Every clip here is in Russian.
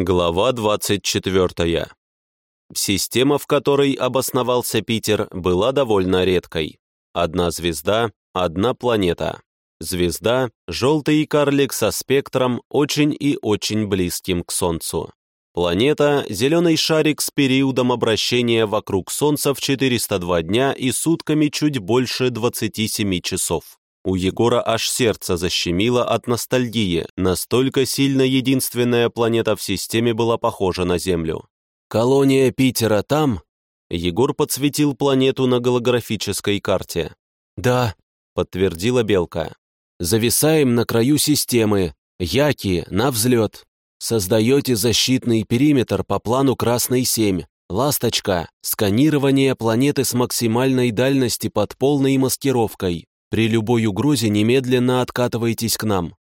Глава 24. Система, в которой обосновался Питер, была довольно редкой. Одна звезда, одна планета. Звезда – желтый карлик со спектром, очень и очень близким к Солнцу. Планета – зеленый шарик с периодом обращения вокруг Солнца в 402 дня и сутками чуть больше 27 часов. У Егора аж сердце защемило от ностальгии, настолько сильно единственная планета в системе была похожа на Землю. «Колония Питера там?» Егор подсветил планету на голографической карте. «Да», — подтвердила Белка. «Зависаем на краю системы. Яки, на взлет. Создаете защитный периметр по плану Красный-7. Ласточка, сканирование планеты с максимальной дальности под полной маскировкой. При любой угрозе немедленно откатывайтесь к нам».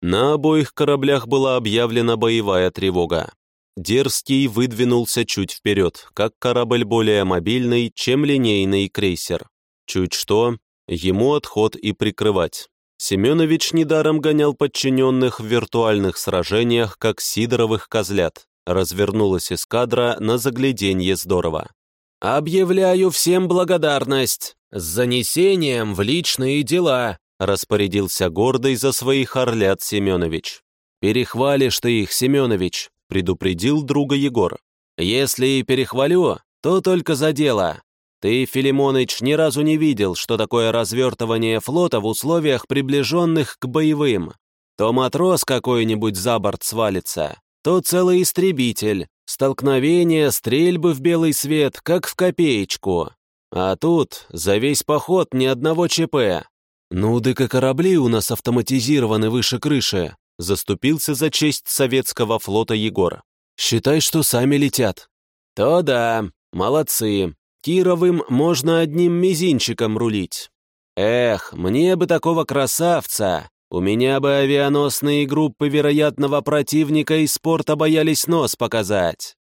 На обоих кораблях была объявлена боевая тревога. Дерзкий выдвинулся чуть вперед, как корабль более мобильный, чем линейный крейсер. Чуть что, ему отход и прикрывать. Семенович недаром гонял подчиненных в виртуальных сражениях, как сидоровых козлят. Развернулась эскадра на загляденье здорово. «Объявляю всем благодарность! С занесением в личные дела!» распорядился гордый за своих орлят Семенович. «Перехвалишь ты их, Семенович!» предупредил друга Егор. «Если и перехвалю, то только за дело. Ты, Филимоныч, ни разу не видел, что такое развертывание флота в условиях, приближенных к боевым. То матрос какой-нибудь за борт свалится, то целый истребитель, Столкновение, стрельбы в белый свет, как в копеечку. А тут за весь поход ни одного ЧП. Ну, да как корабли у нас автоматизированы выше крыши, заступился за честь советского флота Егор. Считай, что сами летят. То да, молодцы. Кировым можно одним мизинчиком рулить. Эх, мне бы такого красавца, у меня бы авианосные группы вероятного противника из спорта боялись нос показать.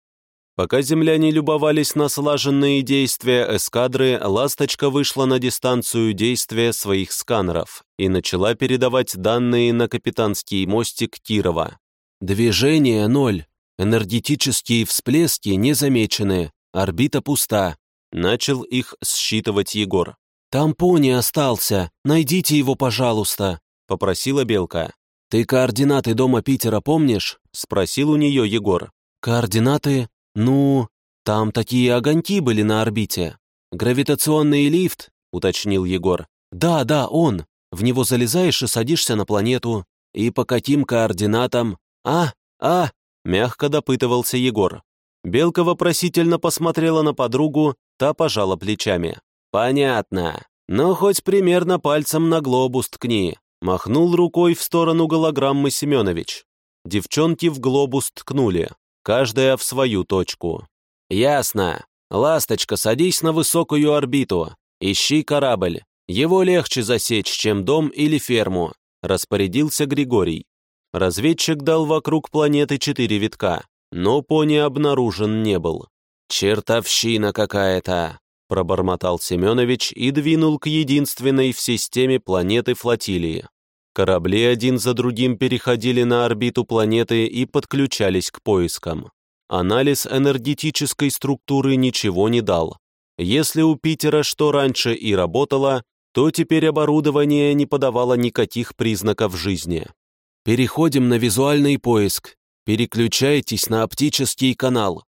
Пока земляне любовались на слаженные действия эскадры, «Ласточка» вышла на дистанцию действия своих сканеров и начала передавать данные на капитанский мостик Кирова. «Движение ноль, энергетические всплески не замечены, орбита пуста», начал их считывать Егор. «Там пони остался, найдите его, пожалуйста», — попросила Белка. «Ты координаты дома Питера помнишь?» — спросил у нее Егор. «Координаты? Ну, там такие огоньки были на орбите. Гравитационный лифт?» — уточнил Егор. «Да, да, он. В него залезаешь и садишься на планету. И по каким координатам? А, а!» — мягко допытывался Егор. Белка вопросительно посмотрела на подругу, та пожала плечами. «Понятно. Но хоть примерно пальцем на глобус ткни. Махнул рукой в сторону голограммы Семенович. Девчонки в глобус ткнули, каждая в свою точку. «Ясно. Ласточка, садись на высокую орбиту. Ищи корабль. Его легче засечь, чем дом или ферму», — распорядился Григорий. Разведчик дал вокруг планеты четыре витка, но пони обнаружен не был. «Чертовщина какая-то!» Пробормотал Семенович и двинул к единственной в системе планеты флотилии. Корабли один за другим переходили на орбиту планеты и подключались к поискам. Анализ энергетической структуры ничего не дал. Если у Питера что раньше и работало, то теперь оборудование не подавало никаких признаков жизни. «Переходим на визуальный поиск. Переключайтесь на оптический канал»,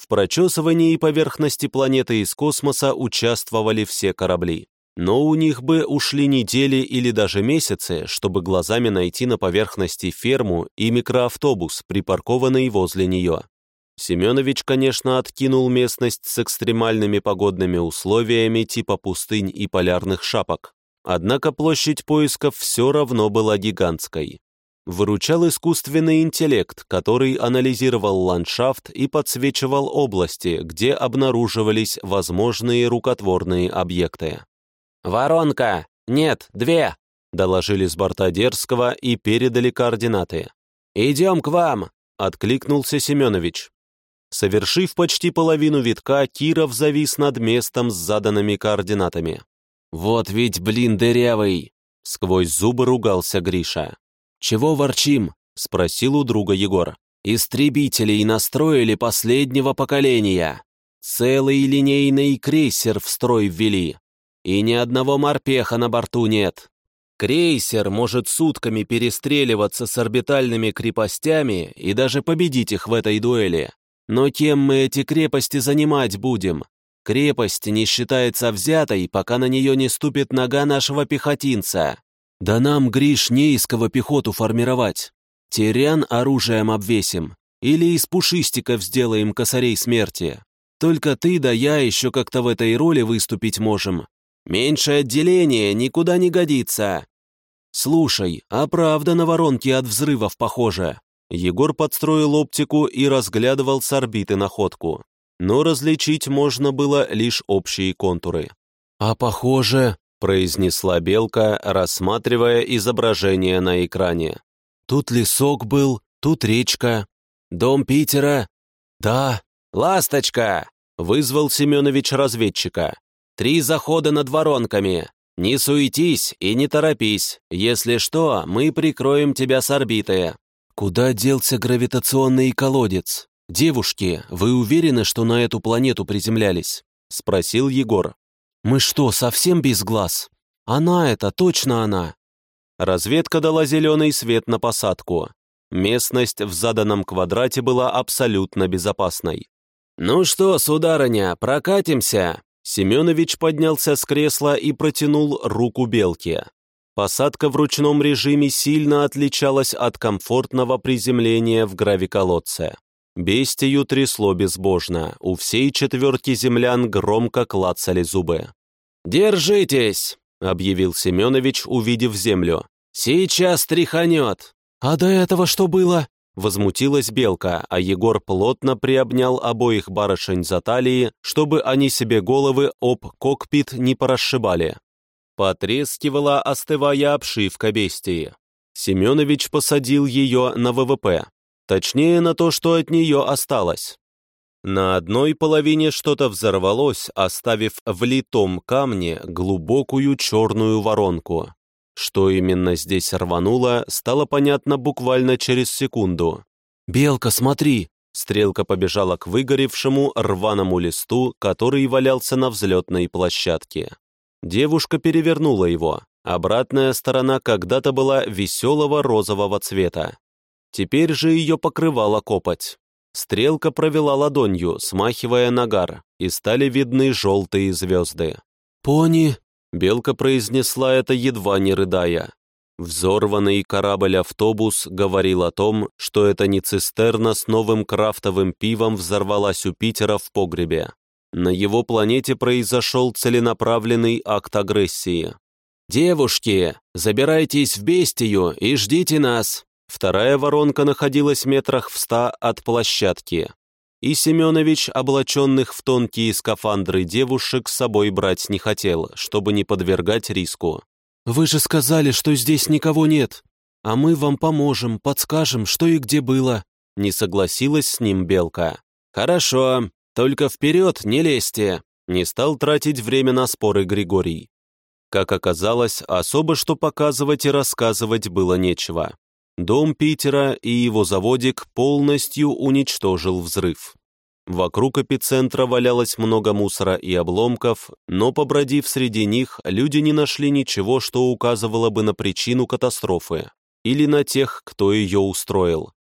в прочесывании поверхности планеты из космоса участвовали все корабли. Но у них бы ушли недели или даже месяцы, чтобы глазами найти на поверхности ферму и микроавтобус, припаркованный возле нее. Семенович, конечно, откинул местность с экстремальными погодными условиями типа пустынь и полярных шапок. Однако площадь поисков все равно была гигантской выручал искусственный интеллект, который анализировал ландшафт и подсвечивал области, где обнаруживались возможные рукотворные объекты. «Воронка! Нет, две!» — доложили с борта Дерзкого и передали координаты. «Идем к вам!» — откликнулся Семенович. Совершив почти половину витка, Киров завис над местом с заданными координатами. «Вот ведь, блин, дырявый!» — сквозь зубы ругался Гриша. «Чего ворчим?» — спросил у друга Егор. Истребителей настроили последнего поколения. Целый линейный крейсер в строй ввели. И ни одного морпеха на борту нет. Крейсер может сутками перестреливаться с орбитальными крепостями и даже победить их в этой дуэли. Но кем мы эти крепости занимать будем? Крепость не считается взятой, пока на нее не ступит нога нашего пехотинца. Да нам, Гриш, не из пехоту формировать. Терян оружием обвесим. Или из пушистиков сделаем косарей смерти. Только ты да я еще как-то в этой роли выступить можем. Меньшее отделение никуда не годится. «Слушай, а правда на воронки от взрывов похоже?» Егор подстроил оптику и разглядывал с орбиты находку. Но различить можно было лишь общие контуры. «А похоже», — произнесла Белка, рассматривая изображение на экране. «Тут лесок был, тут речка. Дом Питера?» «Да». «Ласточка!» — вызвал Семенович разведчика. «Три захода над воронками. «Не суетись и не торопись. Если что, мы прикроем тебя с орбиты». «Куда делся гравитационный колодец? Девушки, вы уверены, что на эту планету приземлялись?» — спросил Егор. «Мы что, совсем без глаз? Она это, точно она!» Разведка дала зеленый свет на посадку. Местность в заданном квадрате была абсолютно безопасной. «Ну что, сударыня, прокатимся?» Семенович поднялся с кресла и протянул руку Белке. Посадка в ручном режиме сильно отличалась от комфортного приземления в гравиколодце. Бестию трясло безбожно, у всей четверки землян громко клацали зубы. «Держитесь!» — объявил Семенович, увидев землю. «Сейчас тряханет!» «А до этого что было?» Возмутилась Белка, а Егор плотно приобнял обоих барышень за талии, чтобы они себе головы об кокпит не порасшибали. Потрескивала, остывая обшивка бестии. Семенович посадил ее на ВВП, точнее на то, что от нее осталось. На одной половине что-то взорвалось, оставив в литом камне глубокую черную воронку. Что именно здесь рвануло, стало понятно буквально через секунду. «Белка, смотри!» Стрелка побежала к выгоревшему рваному листу, который валялся на взлетной площадке. Девушка перевернула его. Обратная сторона когда-то была веселого розового цвета. Теперь же ее покрывала копоть. Стрелка провела ладонью, смахивая нагар, и стали видны желтые звезды. «Пони!» Белка произнесла это, едва не рыдая. Взорванный корабль-автобус говорил о том, что это не цистерна с новым крафтовым пивом взорвалась у Питера в погребе. На его планете произошел целенаправленный акт агрессии. «Девушки, забирайтесь в бестию и ждите нас!» Вторая воронка находилась метрах в ста от площадки и Семенович, облаченных в тонкие скафандры девушек, с собой брать не хотел, чтобы не подвергать риску. «Вы же сказали, что здесь никого нет, а мы вам поможем, подскажем, что и где было», не согласилась с ним Белка. «Хорошо, только вперед не лезьте», не стал тратить время на споры Григорий. Как оказалось, особо что показывать и рассказывать было нечего. Дом Питера и его заводик полностью уничтожил взрыв. Вокруг эпицентра валялось много мусора и обломков, но, побродив среди них, люди не нашли ничего, что указывало бы на причину катастрофы или на тех, кто ее устроил.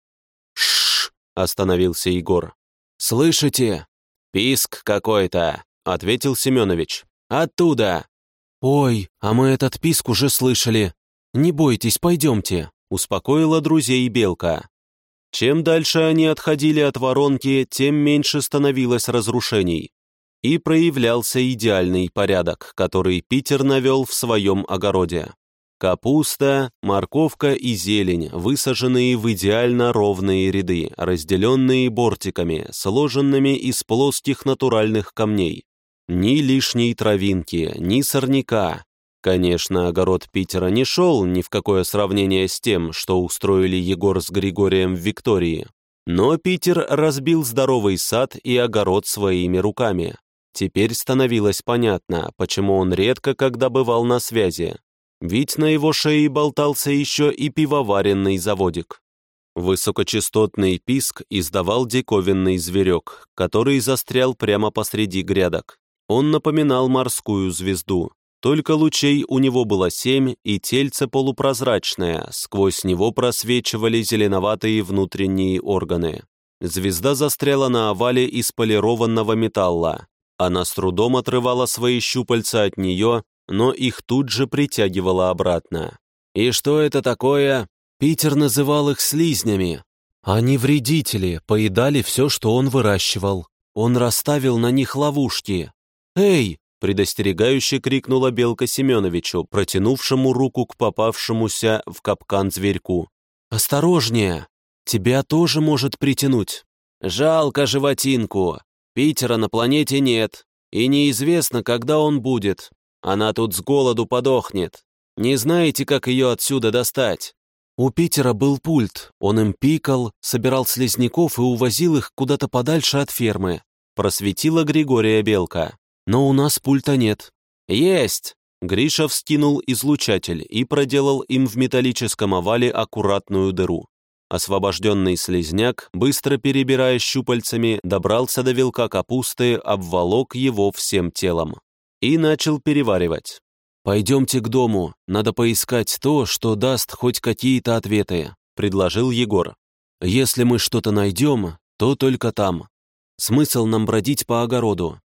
«Шш!» — остановился Егор. «Слышите? Писк какой-то!» — ответил Семенович. «Оттуда!» «Ой, а мы этот писк уже слышали. Не бойтесь, пойдемте!» Успокоила друзей Белка. Чем дальше они отходили от воронки, тем меньше становилось разрушений. И проявлялся идеальный порядок, который Питер навел в своем огороде. Капуста, морковка и зелень, высаженные в идеально ровные ряды, разделенные бортиками, сложенными из плоских натуральных камней. Ни лишней травинки, ни сорняка, Конечно, огород Питера не шел ни в какое сравнение с тем, что устроили Егор с Григорием в Виктории. Но Питер разбил здоровый сад и огород своими руками. Теперь становилось понятно, почему он редко когда бывал на связи. Ведь на его шее болтался еще и пивоваренный заводик. Высокочастотный писк издавал диковинный зверек, который застрял прямо посреди грядок. Он напоминал морскую звезду, только лучей у него было семь, и тельце полупрозрачное, сквозь него просвечивали зеленоватые внутренние органы. Звезда застряла на овале из полированного металла. Она с трудом отрывала свои щупальца от нее, но их тут же притягивала обратно. «И что это такое?» Питер называл их слизнями. Они вредители, поедали все, что он выращивал. Он расставил на них ловушки. «Эй!» — предостерегающе крикнула Белка Семеновичу, протянувшему руку к попавшемуся в капкан зверьку. «Осторожнее! Тебя тоже может притянуть!» «Жалко животинку! Питера на планете нет, и неизвестно, когда он будет. Она тут с голоду подохнет. Не знаете, как ее отсюда достать?» У Питера был пульт, он им пикал, собирал слизняков и увозил их куда-то подальше от фермы. Просветила Григория Белка. Но у нас пульта нет. Есть! Гриша вскинул излучатель и проделал им в металлическом овале аккуратную дыру. Освобожденный слезняк, быстро перебирая щупальцами, добрался до вилка капусты, обволок его всем телом. И начал переваривать. «Пойдемте к дому, надо поискать то, что даст хоть какие-то ответы», — предложил Егор. «Если мы что-то найдем, то только там. Смысл нам бродить по огороду».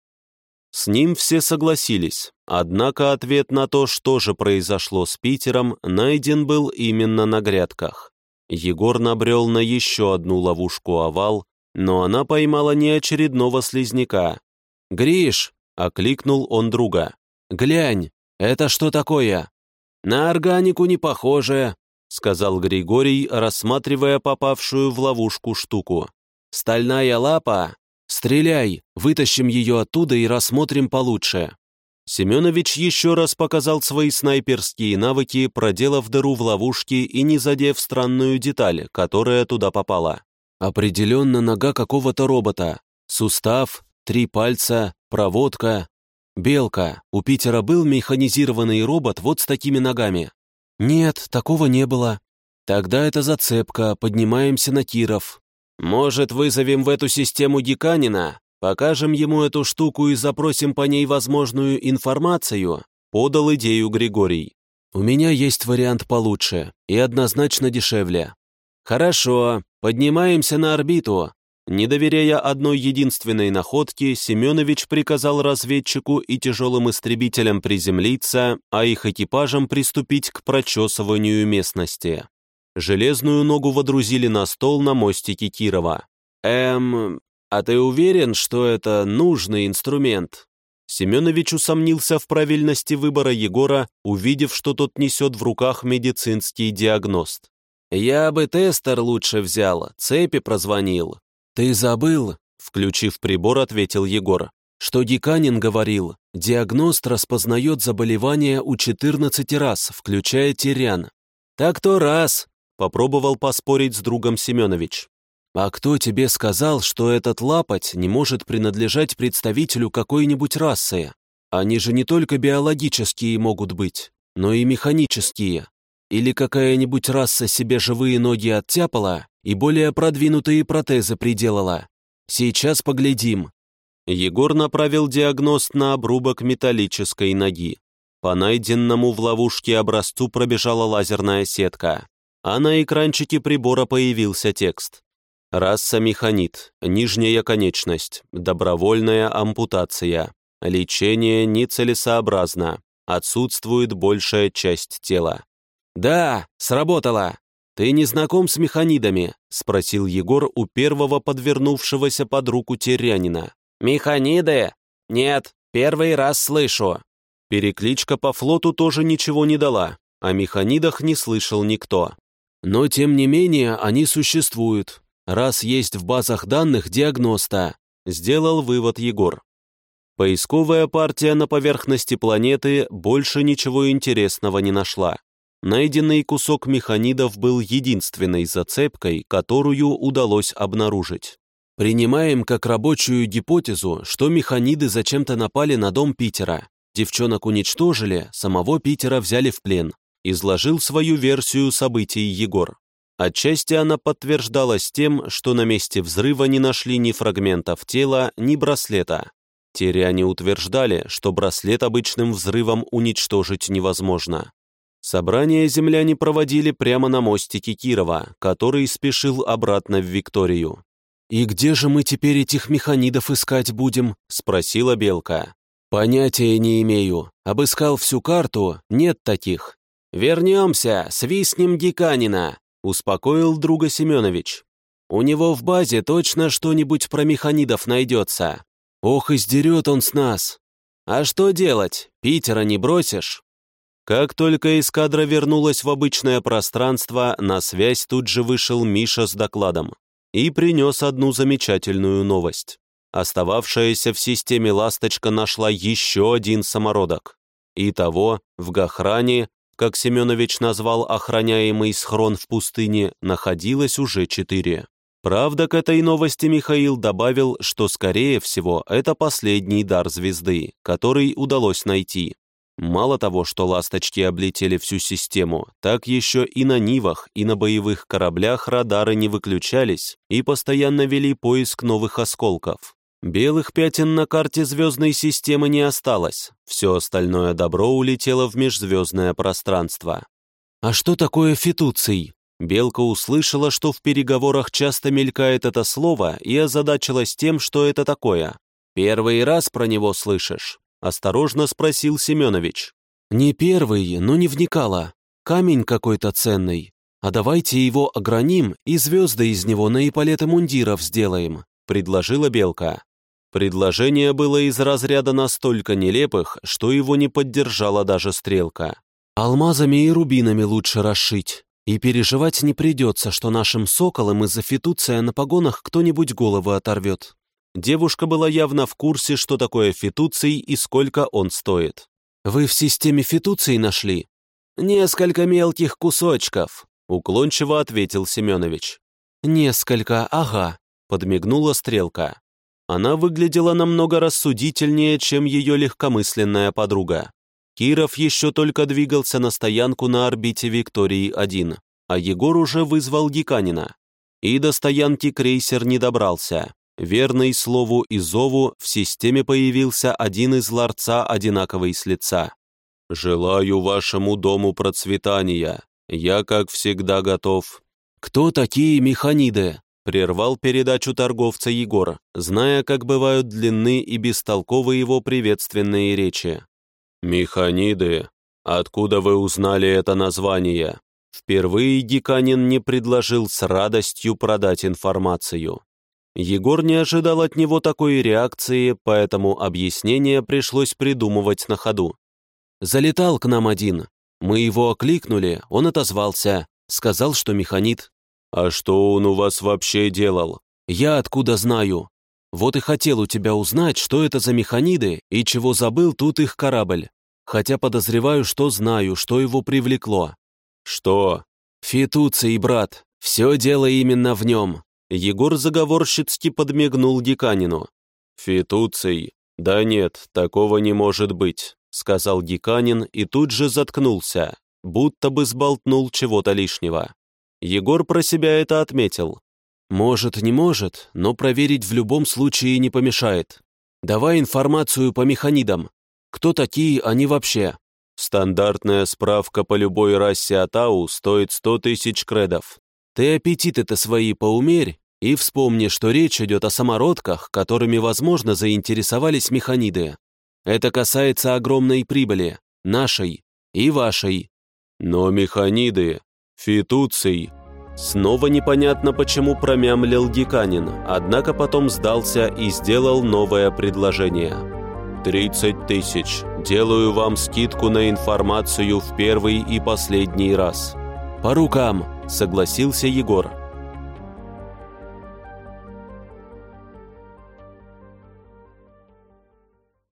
С ним все согласились, однако ответ на то, что же произошло с Питером, найден был именно на грядках. Егор набрел на еще одну ловушку-овал, но она поймала не очередного слизняка. «Гриш!» — окликнул он друга. «Глянь, «Это что такое?» «На органику не похоже», — сказал Григорий, рассматривая попавшую в ловушку штуку. «Стальная лапа? Стреляй, вытащим ее оттуда и рассмотрим получше». Семенович еще раз показал свои снайперские навыки, проделав дыру в ловушке и не задев странную деталь, которая туда попала. Определенно нога какого-то робота. Сустав, три пальца, проводка, «Белка, у Питера был механизированный робот вот с такими ногами?» «Нет, такого не было». «Тогда это зацепка, поднимаемся на Киров». «Может, вызовем в эту систему Геканина, покажем ему эту штуку и запросим по ней возможную информацию?» Подал идею Григорий. «У меня есть вариант получше и однозначно дешевле». «Хорошо, поднимаемся на орбиту. Не доверяя одной единственной находке, Семенович приказал разведчику и тяжелым истребителям приземлиться, а их экипажам приступить к прочесыванию местности. Железную ногу водрузили на стол на мостике Кирова. «Эм, а ты уверен, что это нужный инструмент?» Семенович усомнился в правильности выбора Егора, увидев, что тот несет в руках медицинский диагност. «Я бы тестер лучше взял, цепи прозвонил. «Ты забыл», — включив прибор, ответил Егор, что Геканин говорил, диагност распознает заболевание у 14 раз, включая тирян. «Так то раз», — попробовал поспорить с другом Семенович. «А кто тебе сказал, что этот лапоть не может принадлежать представителю какой-нибудь расы? Они же не только биологические могут быть, но и механические. Или какая-нибудь раса себе живые ноги оттяпала, и более продвинутые протезы приделала. Сейчас поглядим». Егор направил диагност на обрубок металлической ноги. По найденному в ловушке образцу пробежала лазерная сетка, а на экранчике прибора появился текст. Раса механит, нижняя конечность, добровольная ампутация, лечение нецелесообразно, отсутствует большая часть тела. «Да, сработало!» «Ты не знаком с механидами?» — спросил Егор у первого подвернувшегося под руку терянина. «Механиды? Нет, первый раз слышу». Перекличка по флоту тоже ничего не дала, о механидах не слышал никто. Но, тем не менее, они существуют, раз есть в базах данных диагноста, сделал вывод Егор. Поисковая партия на поверхности планеты больше ничего интересного не нашла. Найденный кусок механидов был единственной зацепкой, которую удалось обнаружить. Принимаем как рабочую гипотезу, что механиды зачем-то напали на дом Питера. Девчонок уничтожили, самого Питера взяли в плен. Изложил свою версию событий Егор. Отчасти она подтверждалась тем, что на месте взрыва не нашли ни фрагментов тела, ни браслета. Теряне утверждали, что браслет обычным взрывом уничтожить невозможно. Собрание земляне проводили прямо на мостике Кирова, который спешил обратно в Викторию. «И где же мы теперь этих механидов искать будем?» — спросила Белка. «Понятия не имею. Обыскал всю карту, нет таких». «Вернемся, свистнем Геканина», Успокоил друга Семенович. «У него в базе точно что-нибудь про механидов найдется. Ох, издерет он с нас. А что делать? Питера не бросишь?» Как только эскадра вернулась в обычное пространство, на связь тут же вышел Миша с докладом и принес одну замечательную новость. Остававшаяся в системе «Ласточка» нашла еще один самородок. Итого в Гахране как Семенович назвал охраняемый схрон в пустыне, находилось уже четыре. Правда, к этой новости Михаил добавил, что, скорее всего, это последний дар звезды, который удалось найти. Мало того, что «Ласточки» облетели всю систему, так еще и на Нивах, и на боевых кораблях радары не выключались и постоянно вели поиск новых осколков. Белых пятен на карте звездной системы не осталось, все остальное добро улетело в межзвездное пространство. «А что такое фитуций?» Белка услышала, что в переговорах часто мелькает это слово и озадачилась тем, что это такое. «Первый раз про него слышишь?» — осторожно спросил Семенович. «Не первый, но не вникала. Камень какой-то ценный. А давайте его ограним и звезды из него на эполеты мундиров сделаем», — предложила Белка. Предложение было из разряда настолько нелепых, что его не поддержала даже стрелка. «Алмазами и рубинами лучше расшить, и переживать не придется, что нашим соколам из-за фитуция на погонах кто-нибудь голову оторвет». Девушка была явно в курсе, что такое фитуций и сколько он стоит. «Вы в системе фитуций нашли?» «Несколько мелких кусочков», — уклончиво ответил Семенович. «Несколько, ага», — подмигнула стрелка. Она выглядела намного рассудительнее, чем ее легкомысленная подруга. Киров еще только двигался на стоянку на орбите Виктории-1, а Егор уже вызвал Геканина. И до стоянки крейсер не добрался. Верный слову и зову в системе появился один из ларца одинаковый с лица. «Желаю вашему дому процветания. Я, как всегда, готов». «Кто такие механиды?» Прервал передачу торговца Егор, зная, как бывают длинны и бестолковы его приветственные речи. «Механиды. Откуда вы узнали это название?» Впервые Геканин не предложил с радостью продать информацию. Егор не ожидал от него такой реакции, поэтому объяснение пришлось придумывать на ходу. «Залетал к нам один. Мы его окликнули, он отозвался, сказал, что механит. «А что он у вас вообще делал?» «Я откуда знаю? Вот и хотел у тебя узнать, что это за механиды и чего забыл тут их корабль. Хотя подозреваю, что знаю, что его привлекло». «Что?» «Фитуций, брат. Все дело именно в нем». Егор заговорщицки подмигнул Геканину. «Фитуций? Да нет, такого не может быть», — сказал Геканин и тут же заткнулся, будто бы сболтнул чего-то лишнего. Егор про себя это отметил. Может, не может, но проверить в любом случае не помешает. Давай информацию по механидам. Кто такие они вообще? Стандартная справка по любой расе Атау стоит 100 тысяч кредов. Ты аппетиты-то свои поумерь и вспомни, что речь идет о самородках, которыми, возможно, заинтересовались механиды. Это касается огромной прибыли, нашей и вашей. Но механиды Фитуций. Снова непонятно, почему промямлил Геканин, однако потом сдался и сделал новое предложение. «Тридцать тысяч. Делаю вам скидку на информацию в первый и последний раз». «По рукам», — согласился Егор.